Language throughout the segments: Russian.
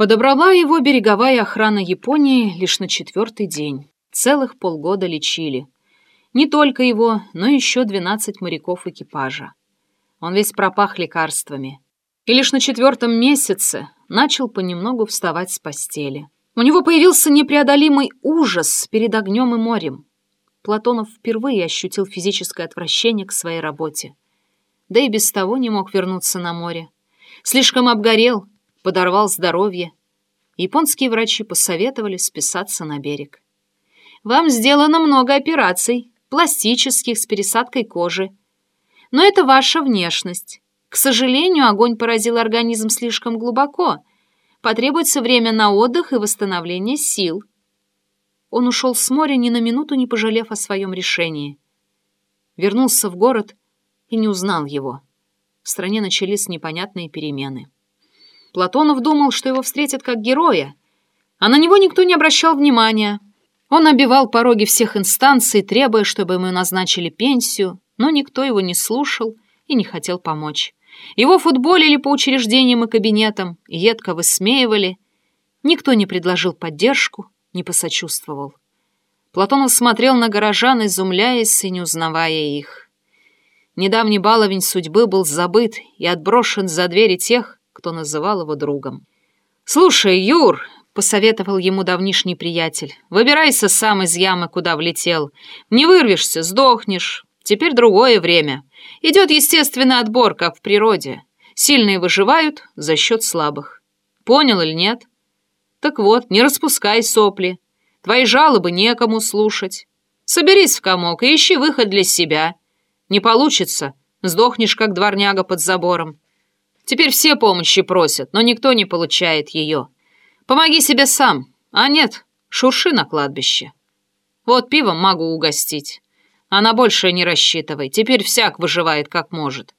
Подобрала его береговая охрана Японии лишь на четвертый день. Целых полгода лечили. Не только его, но еще двенадцать моряков экипажа. Он весь пропах лекарствами. И лишь на четвертом месяце начал понемногу вставать с постели. У него появился непреодолимый ужас перед огнем и морем. Платонов впервые ощутил физическое отвращение к своей работе. Да и без того не мог вернуться на море. Слишком обгорел, подорвал здоровье. Японские врачи посоветовали списаться на берег. «Вам сделано много операций, пластических, с пересадкой кожи. Но это ваша внешность. К сожалению, огонь поразил организм слишком глубоко. Потребуется время на отдых и восстановление сил. Он ушел с моря, ни на минуту не пожалев о своем решении. Вернулся в город и не узнал его. В стране начались непонятные перемены. Платонов думал, что его встретят как героя, а на него никто не обращал внимания. Он обивал пороги всех инстанций, требуя, чтобы ему назначили пенсию, но никто его не слушал и не хотел помочь. Его футболили по учреждениям и кабинетам, едко высмеивали. Никто не предложил поддержку, не посочувствовал. Платонов смотрел на горожан, изумляясь и не узнавая их. Недавний баловень судьбы был забыт и отброшен за двери тех, кто называл его другом. «Слушай, Юр!» — посоветовал ему давнишний приятель. «Выбирайся сам из ямы, куда влетел. Не вырвешься, сдохнешь. Теперь другое время. Идет естественный отбор, как в природе. Сильные выживают за счет слабых. Понял или нет? Так вот, не распускай сопли. Твои жалобы некому слушать. Соберись в комок и ищи выход для себя. Не получится, сдохнешь, как дворняга под забором. Теперь все помощи просят, но никто не получает ее. Помоги себе сам. А нет, шурши на кладбище. Вот пивом могу угостить. А на большее не рассчитывай. Теперь всяк выживает как может.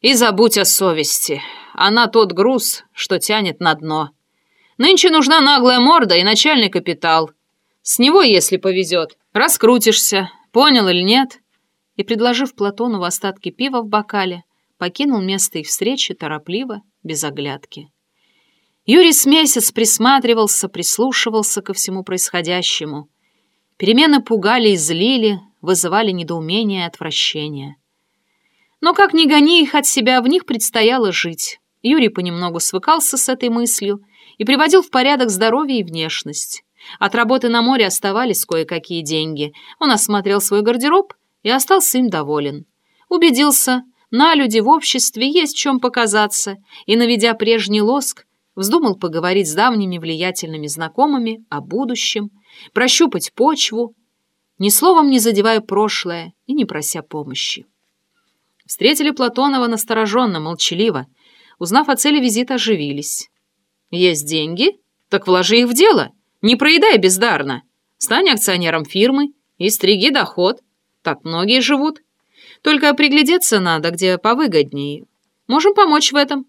И забудь о совести. Она тот груз, что тянет на дно. Нынче нужна наглая морда и начальный капитал. С него, если повезет, раскрутишься. Понял или нет? И, предложив Платонову остатки пива в бокале, покинул место их встречи торопливо, без оглядки. Юрий с месяц присматривался, прислушивался ко всему происходящему. Перемены пугали и злили, вызывали недоумение и отвращение. Но как ни гони их от себя, в них предстояло жить. Юрий понемногу свыкался с этой мыслью и приводил в порядок здоровье и внешность. От работы на море оставались кое-какие деньги. Он осмотрел свой гардероб и остался им доволен. Убедился, на люди в обществе есть чем показаться, и, наведя прежний лоск, вздумал поговорить с давними влиятельными знакомыми о будущем, прощупать почву, ни словом не задевая прошлое и не прося помощи. Встретили Платонова настороженно, молчаливо. Узнав о цели визита, оживились. «Есть деньги? Так вложи их в дело. Не проедай бездарно. Стань акционером фирмы и стриги доход. Так многие живут. Только приглядеться надо, где повыгоднее. Можем помочь в этом».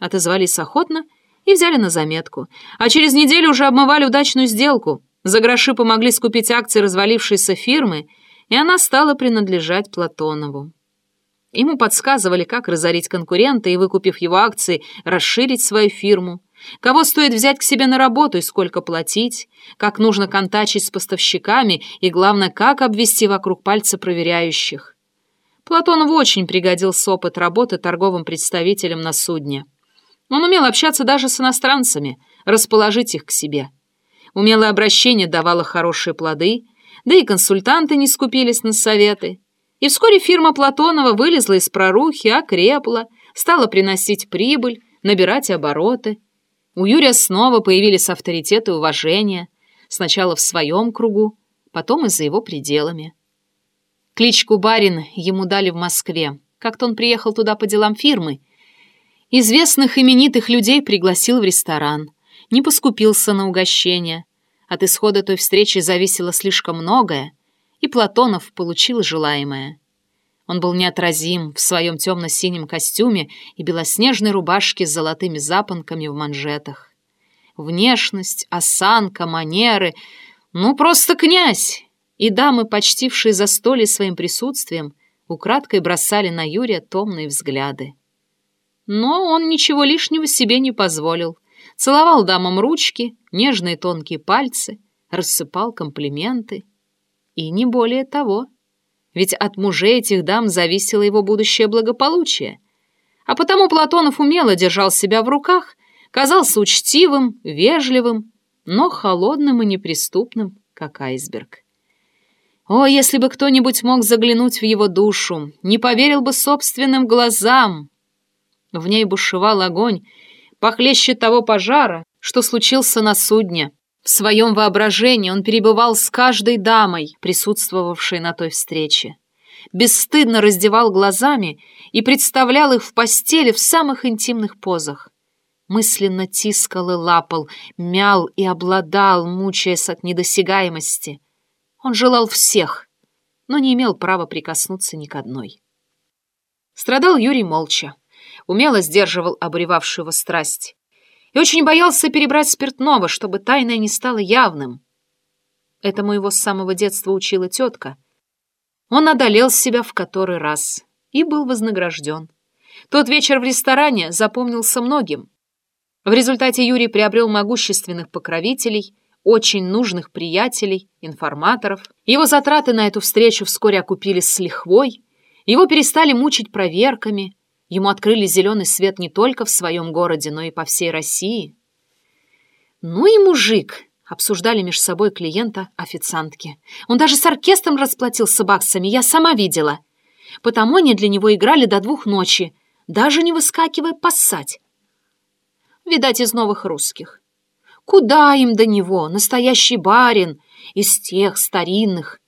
Отозвались охотно и взяли на заметку. А через неделю уже обмывали удачную сделку. За гроши помогли скупить акции развалившейся фирмы, и она стала принадлежать Платонову. Ему подсказывали, как разорить конкурента и, выкупив его акции, расширить свою фирму, кого стоит взять к себе на работу и сколько платить, как нужно контачить с поставщиками и, главное, как обвести вокруг пальца проверяющих. Платонову очень пригодился опыт работы торговым представителем на судне. Он умел общаться даже с иностранцами, расположить их к себе. Умелое обращение давало хорошие плоды, да и консультанты не скупились на советы. И вскоре фирма Платонова вылезла из прорухи, окрепла, стала приносить прибыль, набирать обороты. У Юрия снова появились авторитет и уважение, сначала в своем кругу, потом и за его пределами. Кличку «Барин» ему дали в Москве. Как-то он приехал туда по делам фирмы — Известных именитых людей пригласил в ресторан. Не поскупился на угощение. От исхода той встречи зависело слишком многое, и Платонов получил желаемое. Он был неотразим в своем темно-синем костюме и белоснежной рубашке с золотыми запонками в манжетах. Внешность, осанка, манеры — ну, просто князь! И дамы, почтившие застолье своим присутствием, украдкой бросали на Юрия томные взгляды. Но он ничего лишнего себе не позволил. Целовал дамам ручки, нежные тонкие пальцы, рассыпал комплименты. И не более того. Ведь от мужей этих дам зависело его будущее благополучие. А потому Платонов умело держал себя в руках, казался учтивым, вежливым, но холодным и неприступным, как айсберг. О, если бы кто-нибудь мог заглянуть в его душу, не поверил бы собственным глазам. В ней бушевал огонь, похлеще того пожара, что случился на судне. В своем воображении он перебывал с каждой дамой, присутствовавшей на той встрече. Бесстыдно раздевал глазами и представлял их в постели в самых интимных позах. Мысленно тискал и лапал, мял и обладал, мучаясь от недосягаемости. Он желал всех, но не имел права прикоснуться ни к одной. Страдал Юрий молча, умело сдерживал обуревавшую его страсть и очень боялся перебрать спиртного, чтобы тайное не стало явным. Этому его с самого детства учила тетка. Он одолел себя в который раз и был вознагражден. Тот вечер в ресторане запомнился многим. В результате Юрий приобрел могущественных покровителей, очень нужных приятелей, информаторов. Его затраты на эту встречу вскоре окупились с лихвой, его перестали мучить проверками, Ему открыли зеленый свет не только в своем городе, но и по всей России. «Ну и мужик!» — обсуждали между собой клиента официантки. «Он даже с оркестром расплатился баксами, я сама видела. Потому они для него играли до двух ночи, даже не выскакивая поссать. Видать, из новых русских. Куда им до него, настоящий барин, из тех старинных?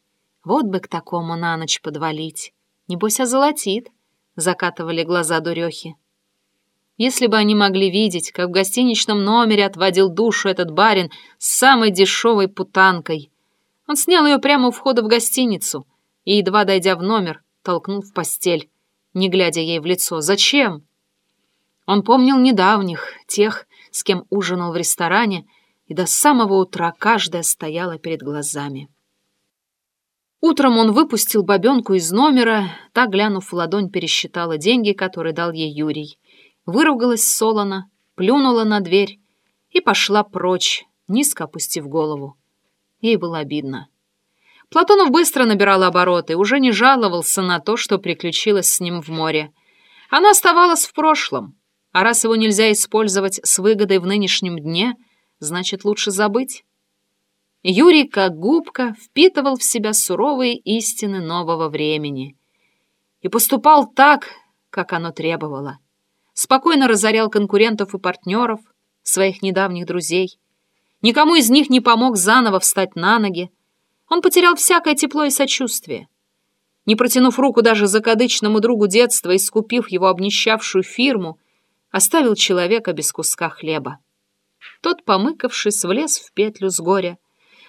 Вот бы к такому на ночь подвалить. Небось, озолотит». — закатывали глаза дурехи. Если бы они могли видеть, как в гостиничном номере отводил душу этот барин с самой дешевой путанкой. Он снял ее прямо у входа в гостиницу и, едва дойдя в номер, толкнул в постель, не глядя ей в лицо. Зачем? Он помнил недавних, тех, с кем ужинал в ресторане, и до самого утра каждая стояла перед глазами. Утром он выпустил бабенку из номера, та, глянув в ладонь, пересчитала деньги, которые дал ей Юрий. Выругалась солоно, плюнула на дверь и пошла прочь, низко опустив голову. Ей было обидно. Платонов быстро набирал обороты, уже не жаловался на то, что приключилось с ним в море. Она оставалась в прошлом, а раз его нельзя использовать с выгодой в нынешнем дне, значит, лучше забыть. Юрий, как губка, впитывал в себя суровые истины нового времени и поступал так, как оно требовало. Спокойно разорял конкурентов и партнеров, своих недавних друзей. Никому из них не помог заново встать на ноги. Он потерял всякое тепло и сочувствие. Не протянув руку даже закадычному другу детства и скупив его обнищавшую фирму, оставил человека без куска хлеба. Тот, помыкавшись, влез в петлю с горя,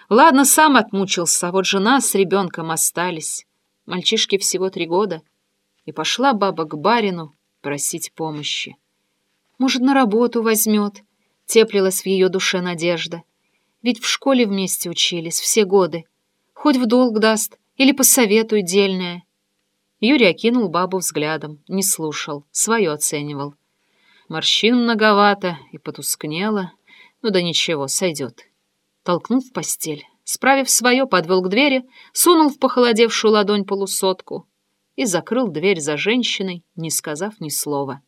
Ладно, сам отмучился, а вот жена с ребенком остались. Мальчишке всего три года. И пошла баба к барину просить помощи. Может, на работу возьмет, теплилась в ее душе надежда. Ведь в школе вместе учились все годы. Хоть в долг даст или посоветует дельное. Юрий окинул бабу взглядом, не слушал, свое оценивал. Морщин многовато и потускнело. Ну да ничего, сойдет толкнул в постель. Справив свое, подвел к двери, сунул в похолодевшую ладонь полусотку и закрыл дверь за женщиной, не сказав ни слова.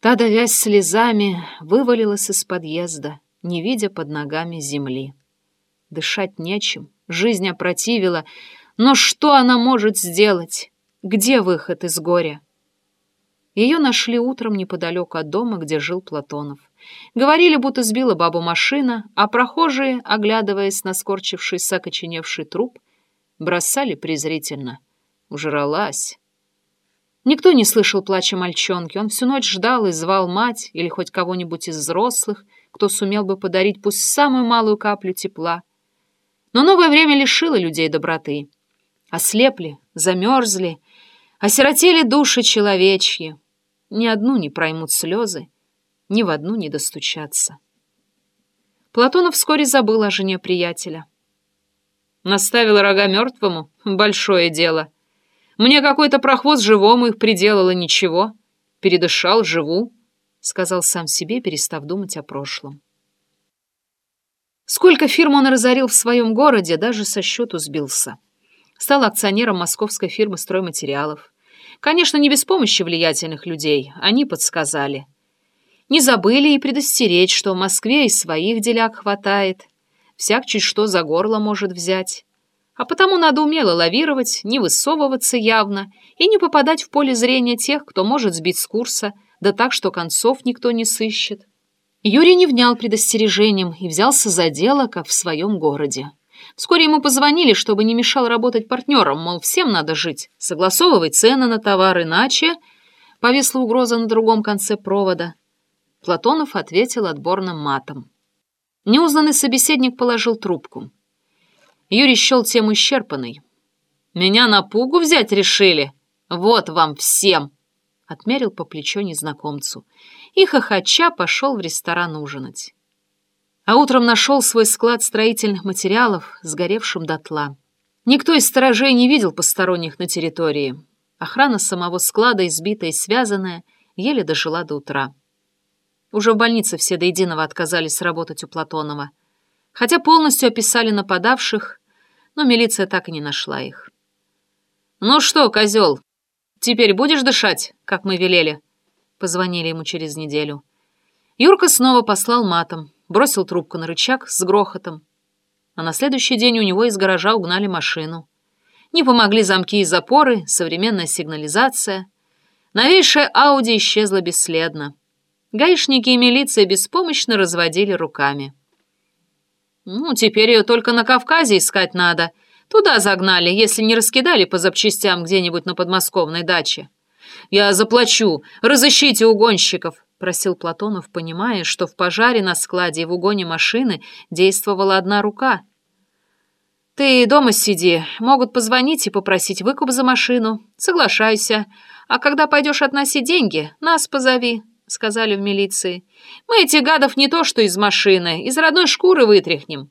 Та, давясь слезами, вывалилась из подъезда, не видя под ногами земли. Дышать нечем, жизнь опротивила, но что она может сделать? Где выход из горя? Ее нашли утром неподалеку от дома, где жил Платонов. Говорили, будто сбила бабу машина, а прохожие, оглядываясь на скорчившийся окоченевший труп, бросали презрительно. Ужралась. Никто не слышал плача мальчонки. Он всю ночь ждал и звал мать или хоть кого-нибудь из взрослых, кто сумел бы подарить пусть самую малую каплю тепла. Но новое время лишило людей доброты. Ослепли, замерзли, осиротели души человечьи. Ни одну не проймут слезы, ни в одну не достучаться. Платонов вскоре забыл о жене приятеля. Наставил рога мертвому — большое дело. Мне какой-то прохвост живому их приделало ничего. Передышал, живу. сказал сам себе, перестав думать о прошлом. Сколько фирм он разорил в своем городе, даже со счету сбился. Стал акционером московской фирмы стройматериалов. Конечно, не без помощи влиятельных людей, они подсказали. Не забыли и предостеречь, что в Москве и своих деляк хватает. Всяк чуть что за горло может взять. А потому надо умело лавировать, не высовываться явно и не попадать в поле зрения тех, кто может сбить с курса, да так, что концов никто не сыщет. Юрий не внял предостережением и взялся за дело, как в своем городе. Вскоре ему позвонили, чтобы не мешал работать партнерам, мол, всем надо жить, согласовывай цены на товар, иначе... Повисла угроза на другом конце провода. Платонов ответил отборным матом. Неузнанный собеседник положил трубку. Юрий счел тему исчерпанной. «Меня на пугу взять решили? Вот вам всем!» Отмерил по плечу незнакомцу. И хохоча пошел в ресторан ужинать. А утром нашел свой склад строительных материалов, сгоревшим дотла. Никто из сторожей не видел посторонних на территории. Охрана самого склада, избитая и связанная, еле дожила до утра. Уже в больнице все до единого отказались работать у Платонова. Хотя полностью описали нападавших, но милиция так и не нашла их. «Ну что, козел, теперь будешь дышать, как мы велели?» Позвонили ему через неделю. Юрка снова послал матом, бросил трубку на рычаг с грохотом. А на следующий день у него из гаража угнали машину. Не помогли замки и запоры, современная сигнализация. Новейшая Ауди исчезла бесследно. Гаишники и милиция беспомощно разводили руками. «Ну, теперь ее только на Кавказе искать надо. Туда загнали, если не раскидали по запчастям где-нибудь на подмосковной даче. Я заплачу, разыщите угонщиков», — просил Платонов, понимая, что в пожаре на складе и в угоне машины действовала одна рука. «Ты дома сиди, могут позвонить и попросить выкуп за машину. Соглашайся. А когда пойдешь относить деньги, нас позови». — сказали в милиции. «Мы этих гадов не то что из машины, из родной шкуры вытряхнем».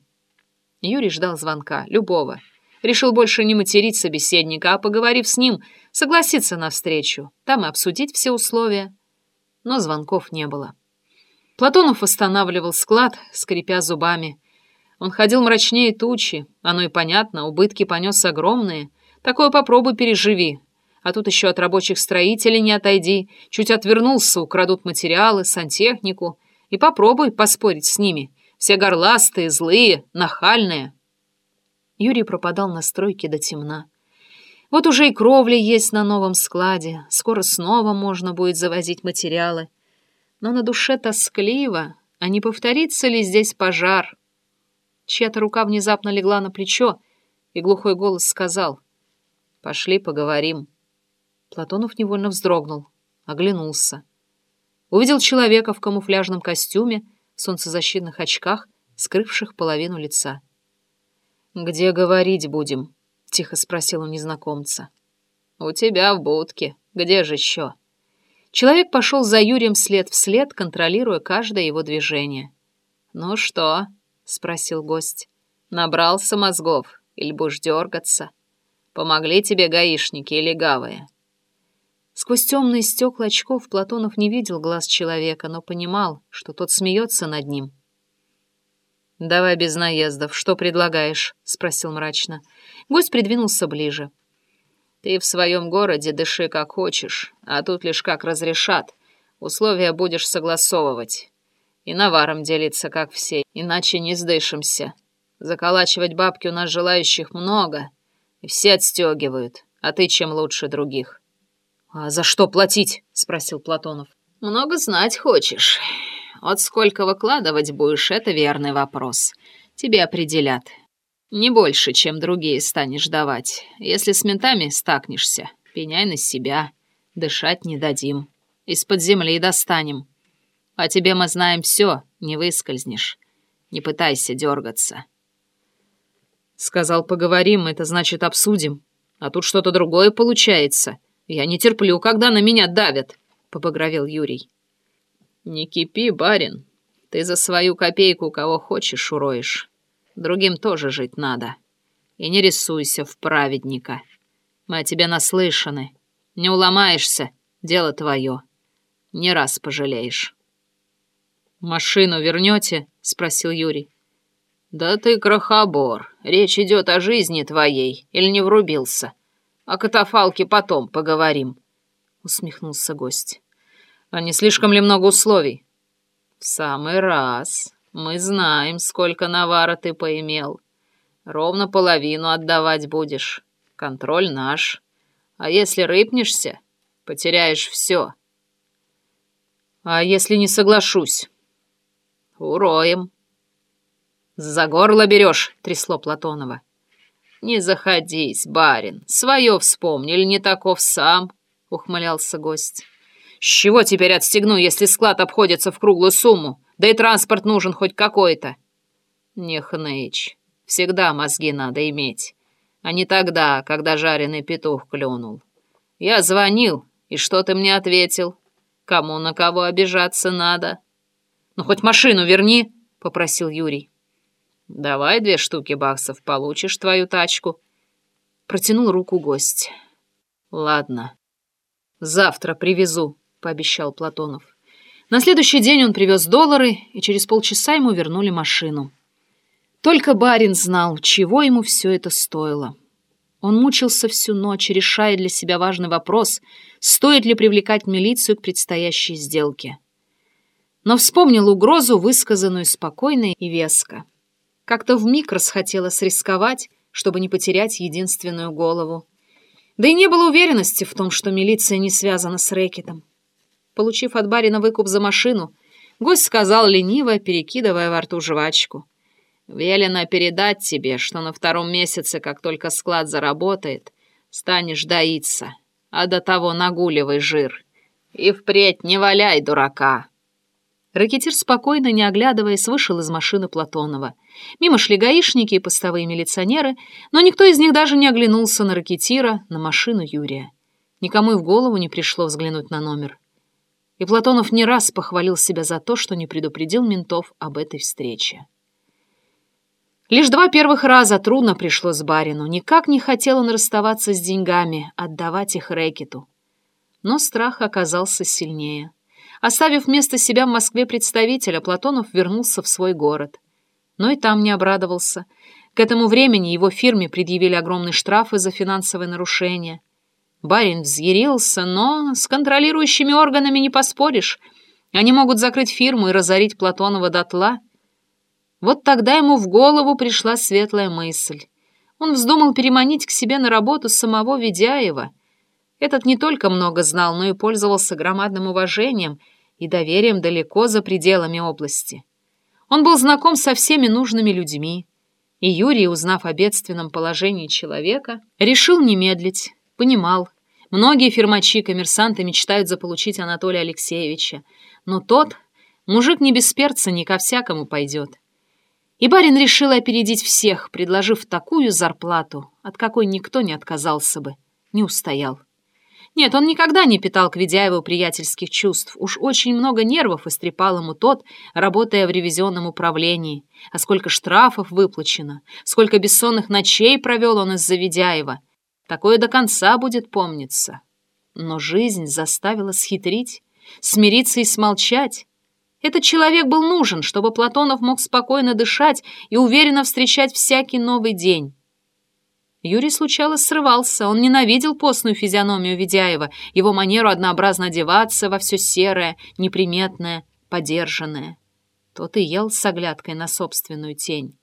Юрий ждал звонка, любого. Решил больше не материть собеседника, а, поговорив с ним, согласиться на встречу, там и обсудить все условия. Но звонков не было. Платонов восстанавливал склад, скрипя зубами. Он ходил мрачнее тучи, оно и понятно, убытки понес огромные. Такое попробуй переживи, а тут еще от рабочих строителей не отойди. Чуть отвернулся, украдут материалы, сантехнику. И попробуй поспорить с ними. Все горластые, злые, нахальные. Юрий пропадал на стройке до темна. Вот уже и кровли есть на новом складе. Скоро снова можно будет завозить материалы. Но на душе тоскливо. А не повторится ли здесь пожар? Чья-то рука внезапно легла на плечо, и глухой голос сказал «Пошли поговорим». Платонов невольно вздрогнул, оглянулся. Увидел человека в камуфляжном костюме, солнцезащитных очках, скрывших половину лица. «Где говорить будем?» — тихо спросил у незнакомца. «У тебя в будке. Где же еще?» Человек пошел за Юрием след вслед, контролируя каждое его движение. «Ну что?» — спросил гость. «Набрался мозгов или будешь дергаться? Помогли тебе гаишники или гавые?» Сквозь темные стекла очков Платонов не видел глаз человека, но понимал, что тот смеется над ним. «Давай без наездов. Что предлагаешь?» — спросил мрачно. Гость придвинулся ближе. «Ты в своем городе дыши как хочешь, а тут лишь как разрешат. Условия будешь согласовывать. И наваром делиться, как все, иначе не сдышимся. Заколачивать бабки у нас желающих много, и все отстегивают, а ты чем лучше других». «А за что платить?» — спросил Платонов. «Много знать хочешь. Вот сколько выкладывать будешь, это верный вопрос. Тебе определят. Не больше, чем другие станешь давать. Если с ментами стакнешься, пеняй на себя. Дышать не дадим. Из-под земли достанем. А тебе мы знаем все, не выскользнешь. Не пытайся дергаться». Сказал, поговорим, это значит обсудим. А тут что-то другое получается. «Я не терплю, когда на меня давят», — побагровел Юрий. «Не кипи, барин. Ты за свою копейку кого хочешь уроешь. Другим тоже жить надо. И не рисуйся в праведника. Мы о тебе наслышаны. Не уломаешься, дело твое. Не раз пожалеешь». «Машину вернете?» — спросил Юрий. «Да ты крохобор. Речь идет о жизни твоей. Или не врубился? О катафалке потом поговорим», — усмехнулся гость. «А не слишком ли много условий?» «В самый раз. Мы знаем, сколько навара ты поимел. Ровно половину отдавать будешь. Контроль наш. А если рыпнешься, потеряешь все». «А если не соглашусь?» «Уроем», «За горло берешь», — трясло Платонова. «Не заходись, барин, свое вспомнили, не таков сам», — ухмылялся гость. «С чего теперь отстегну, если склад обходится в круглую сумму? Да и транспорт нужен хоть какой-то». «Не всегда мозги надо иметь, а не тогда, когда жареный петух клюнул. Я звонил, и что ты мне ответил? Кому на кого обижаться надо?» «Ну, хоть машину верни», — попросил Юрий. «Давай две штуки баксов, получишь твою тачку». Протянул руку гость. «Ладно, завтра привезу», — пообещал Платонов. На следующий день он привез доллары, и через полчаса ему вернули машину. Только барин знал, чего ему все это стоило. Он мучился всю ночь, решая для себя важный вопрос, стоит ли привлекать милицию к предстоящей сделке. Но вспомнил угрозу, высказанную спокойно и веско. Как-то вмиг расхотелось рисковать, чтобы не потерять единственную голову. Да и не было уверенности в том, что милиция не связана с рэкетом. Получив от барина выкуп за машину, гость сказал лениво, перекидывая во рту жвачку. «Велено передать тебе, что на втором месяце, как только склад заработает, станешь доиться, а до того нагуливай жир. И впредь не валяй дурака». Ракетир спокойно, не оглядываясь, вышел из машины Платонова. Мимо шли гаишники и постовые милиционеры, но никто из них даже не оглянулся на ракетира, на машину Юрия. Никому и в голову не пришло взглянуть на номер. И Платонов не раз похвалил себя за то, что не предупредил ментов об этой встрече. Лишь два первых раза трудно пришлось барину. Никак не хотел он расставаться с деньгами, отдавать их рэкету. Но страх оказался сильнее. Оставив вместо себя в Москве представителя, Платонов вернулся в свой город. Но и там не обрадовался. К этому времени его фирме предъявили огромные штрафы за финансовые нарушения. Барин взъярился, но с контролирующими органами не поспоришь. Они могут закрыть фирму и разорить Платонова дотла. Вот тогда ему в голову пришла светлая мысль. Он вздумал переманить к себе на работу самого Ведяева — этот не только много знал, но и пользовался громадным уважением и доверием далеко за пределами области. Он был знаком со всеми нужными людьми, и Юрий, узнав о бедственном положении человека, решил не медлить, понимал. Многие фирмачи-коммерсанты мечтают заполучить Анатолия Алексеевича, но тот, мужик не без перца, не ко всякому пойдет. И барин решил опередить всех, предложив такую зарплату, от какой никто не отказался бы, не устоял. Нет, он никогда не питал к Ведяеву приятельских чувств. Уж очень много нервов истрепал ему тот, работая в ревизионном управлении. А сколько штрафов выплачено, сколько бессонных ночей провел он из-за Ведяева. Такое до конца будет помниться. Но жизнь заставила схитрить, смириться и смолчать. Этот человек был нужен, чтобы Платонов мог спокойно дышать и уверенно встречать всякий новый день. Юрий случалось срывался, он ненавидел постную физиономию Ведяева, его манеру однообразно одеваться во все серое, неприметное, подержанное. Тот и ел с оглядкой на собственную тень.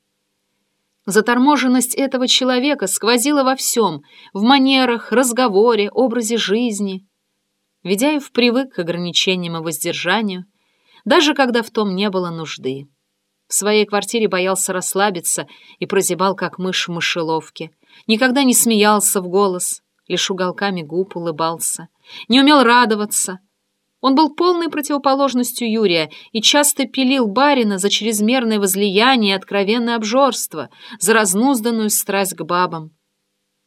Заторможенность этого человека сквозила во всем — в манерах, разговоре, образе жизни. Ведяев привык к ограничениям и воздержанию, даже когда в том не было нужды. В своей квартире боялся расслабиться и прозябал, как мышь в мышеловке — никогда не смеялся в голос, лишь уголками губ улыбался, не умел радоваться. Он был полной противоположностью Юрия и часто пилил барина за чрезмерное возлияние и откровенное обжорство, за разнузданную страсть к бабам.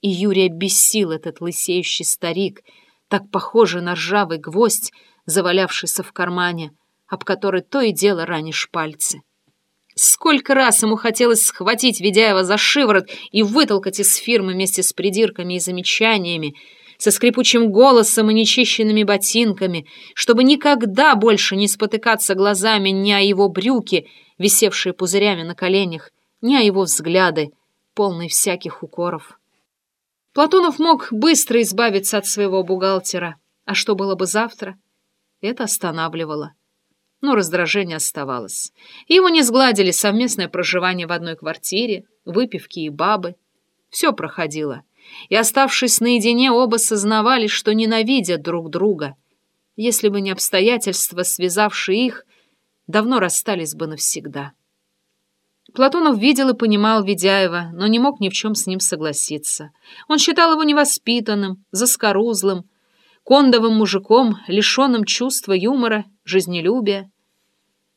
И Юрия бесил этот лысеющий старик, так похожий на ржавый гвоздь, завалявшийся в кармане, об который то и дело ранишь пальцы. Сколько раз ему хотелось схватить Ведяева за шиворот и вытолкать из фирмы вместе с придирками и замечаниями. Со скрипучим голосом и нечищенными ботинками, чтобы никогда больше не спотыкаться глазами ни о его брюки, висевшие пузырями на коленях, ни о его взгляды, полные всяких укоров. Платонов мог быстро избавиться от своего бухгалтера, а что было бы завтра? Это останавливало. Но раздражение оставалось. Его не сгладили совместное проживание в одной квартире, выпивки и бабы. Все проходило и, оставшись наедине, оба сознавали, что ненавидят друг друга. Если бы не обстоятельства, связавшие их, давно расстались бы навсегда. Платонов видел и понимал Ведяева, но не мог ни в чем с ним согласиться. Он считал его невоспитанным, заскорузлым, кондовым мужиком, лишенным чувства юмора, жизнелюбия.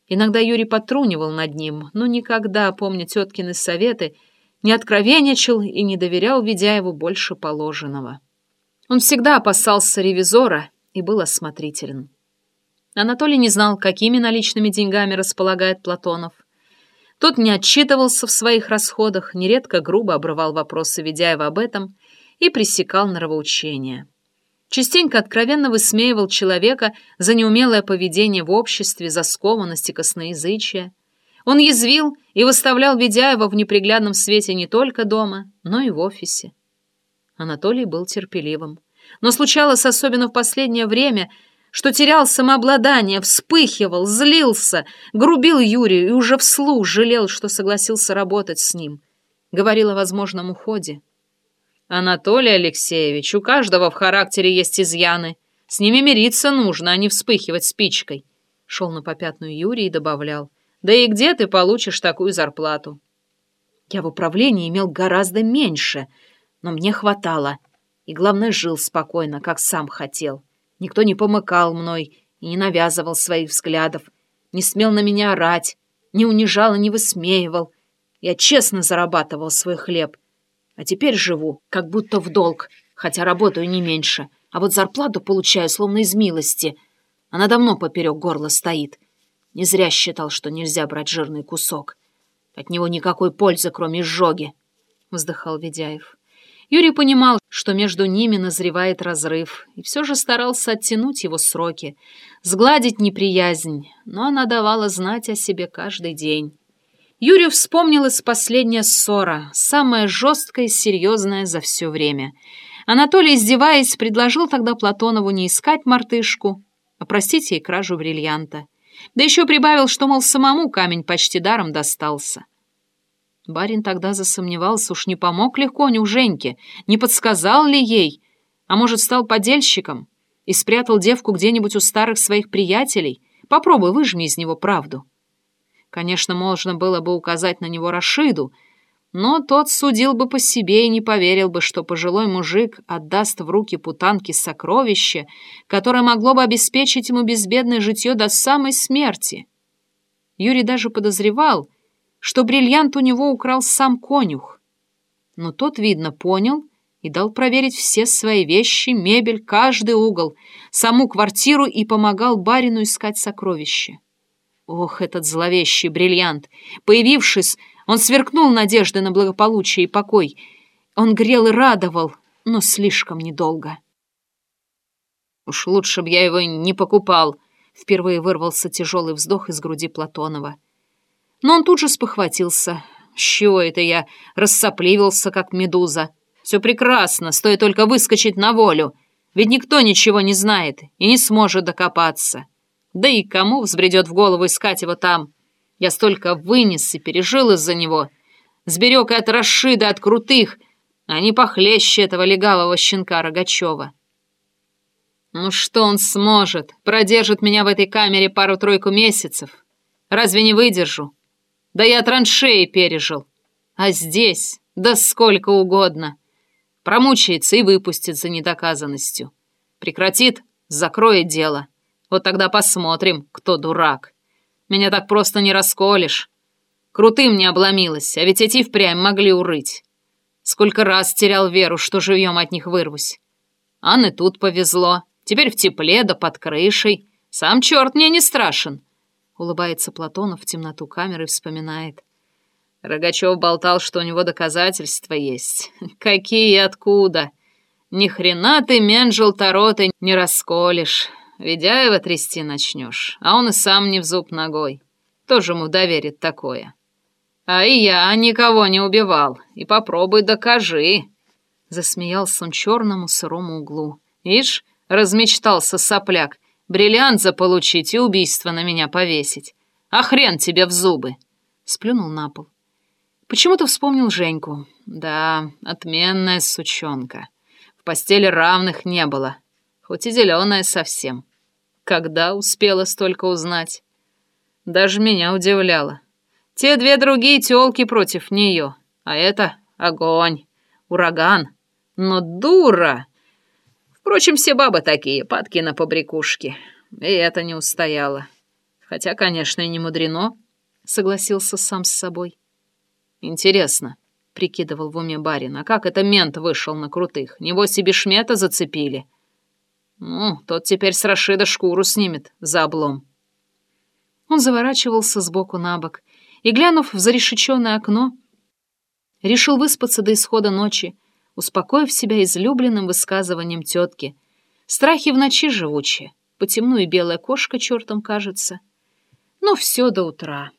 Иногда Юрий потрунивал над ним, но никогда, помня теткины советы, не откровенничал и не доверял Ведяеву больше положенного. Он всегда опасался ревизора и был осмотрителен. Анатолий не знал, какими наличными деньгами располагает Платонов. Тот не отчитывался в своих расходах, нередко грубо обрывал вопросы Ведяева об этом и пресекал нравоучения. Частенько откровенно высмеивал человека за неумелое поведение в обществе, за скованность и косноязычие. Он язвил и выставлял Ведяева в неприглядном свете не только дома, но и в офисе. Анатолий был терпеливым. Но случалось особенно в последнее время, что терял самообладание, вспыхивал, злился, грубил Юрию и уже вслух жалел, что согласился работать с ним. Говорил о возможном уходе. «Анатолий Алексеевич, у каждого в характере есть изъяны. С ними мириться нужно, а не вспыхивать спичкой», — шел на попятную Юрий и добавлял. Да и где ты получишь такую зарплату? Я в управлении имел гораздо меньше, но мне хватало. И, главное, жил спокойно, как сам хотел. Никто не помыкал мной и не навязывал своих взглядов, не смел на меня орать, не унижал и не высмеивал. Я честно зарабатывал свой хлеб. А теперь живу, как будто в долг, хотя работаю не меньше. А вот зарплату получаю, словно из милости. Она давно поперек горла стоит — не зря считал, что нельзя брать жирный кусок. От него никакой пользы, кроме изжоги, — вздыхал Ведяев. Юрий понимал, что между ними назревает разрыв, и все же старался оттянуть его сроки, сгладить неприязнь, но она давала знать о себе каждый день. Юрию вспомнилась последняя ссора, самая жесткая и серьезная за все время. Анатолий, издеваясь, предложил тогда Платонову не искать мартышку, а простить ей кражу бриллианта. Да еще прибавил, что, мол, самому камень почти даром достался. Барин тогда засомневался, уж не помог ли коню Женьке, не подсказал ли ей, а может, стал подельщиком и спрятал девку где-нибудь у старых своих приятелей. Попробуй, выжми из него правду. Конечно, можно было бы указать на него Рашиду, но тот судил бы по себе и не поверил бы, что пожилой мужик отдаст в руки путанки сокровище, которое могло бы обеспечить ему безбедное житье до самой смерти. Юрий даже подозревал, что бриллиант у него украл сам конюх. Но тот, видно, понял и дал проверить все свои вещи, мебель, каждый угол, саму квартиру и помогал барину искать сокровище. Ох, этот зловещий бриллиант! Появившись, он сверкнул надежды на благополучие и покой. Он грел и радовал, но слишком недолго. «Уж лучше б я его не покупал», — впервые вырвался тяжелый вздох из груди Платонова. Но он тут же спохватился. С чего это я рассопливился, как медуза? Все прекрасно, стоит только выскочить на волю. Ведь никто ничего не знает и не сможет докопаться. Да и кому взбредет в голову искать его там? Я столько вынес и пережил из-за него. Сберег и от Рашида, от крутых, а не похлеще этого легавого щенка Рогачева. Ну что он сможет? Продержит меня в этой камере пару-тройку месяцев. Разве не выдержу? Да я траншеи пережил. А здесь, да сколько угодно. Промучается и выпустит за недоказанностью. Прекратит, закроет дело. Вот тогда посмотрим, кто дурак. Меня так просто не расколешь. Крутым не обломилось, а ведь эти впрямь могли урыть. Сколько раз терял веру, что живьем от них вырвусь. Анны тут повезло. Теперь в тепле да под крышей. Сам черт мне не страшен. Улыбается Платонов в темноту камеры и вспоминает. Рогачев болтал, что у него доказательства есть. Какие и откуда? Ни хрена ты, Менджел Тароты, не расколешь. Ведяева трясти начнешь, а он и сам не в зуб ногой. Тоже ему доверит такое. А и я никого не убивал, и попробуй докажи. Засмеялся он черному сырому углу. Ишь, размечтался сопляк, бриллиант заполучить и убийство на меня повесить. А хрен тебе в зубы. Сплюнул на пол. Почему-то вспомнил Женьку. Да, отменная сучонка. В постели равных не было, хоть и зеленая совсем. Когда успела столько узнать? Даже меня удивляло. Те две другие тёлки против нее, а это огонь, ураган. Но дура! Впрочем, все бабы такие, падки на побрякушки. И это не устояло. Хотя, конечно, и не мудрено, согласился сам с собой. Интересно, прикидывал в уме барин, а как это мент вышел на крутых? Него себе шмета зацепили — ну, тот теперь с Рашида шкуру снимет за облом. Он заворачивался сбоку на бок и, глянув в зарешеченное окно, решил выспаться до исхода ночи, успокоив себя излюбленным высказыванием тетки. Страхи в ночи живучие, по темну и белая кошка чертом кажется. Но все до утра.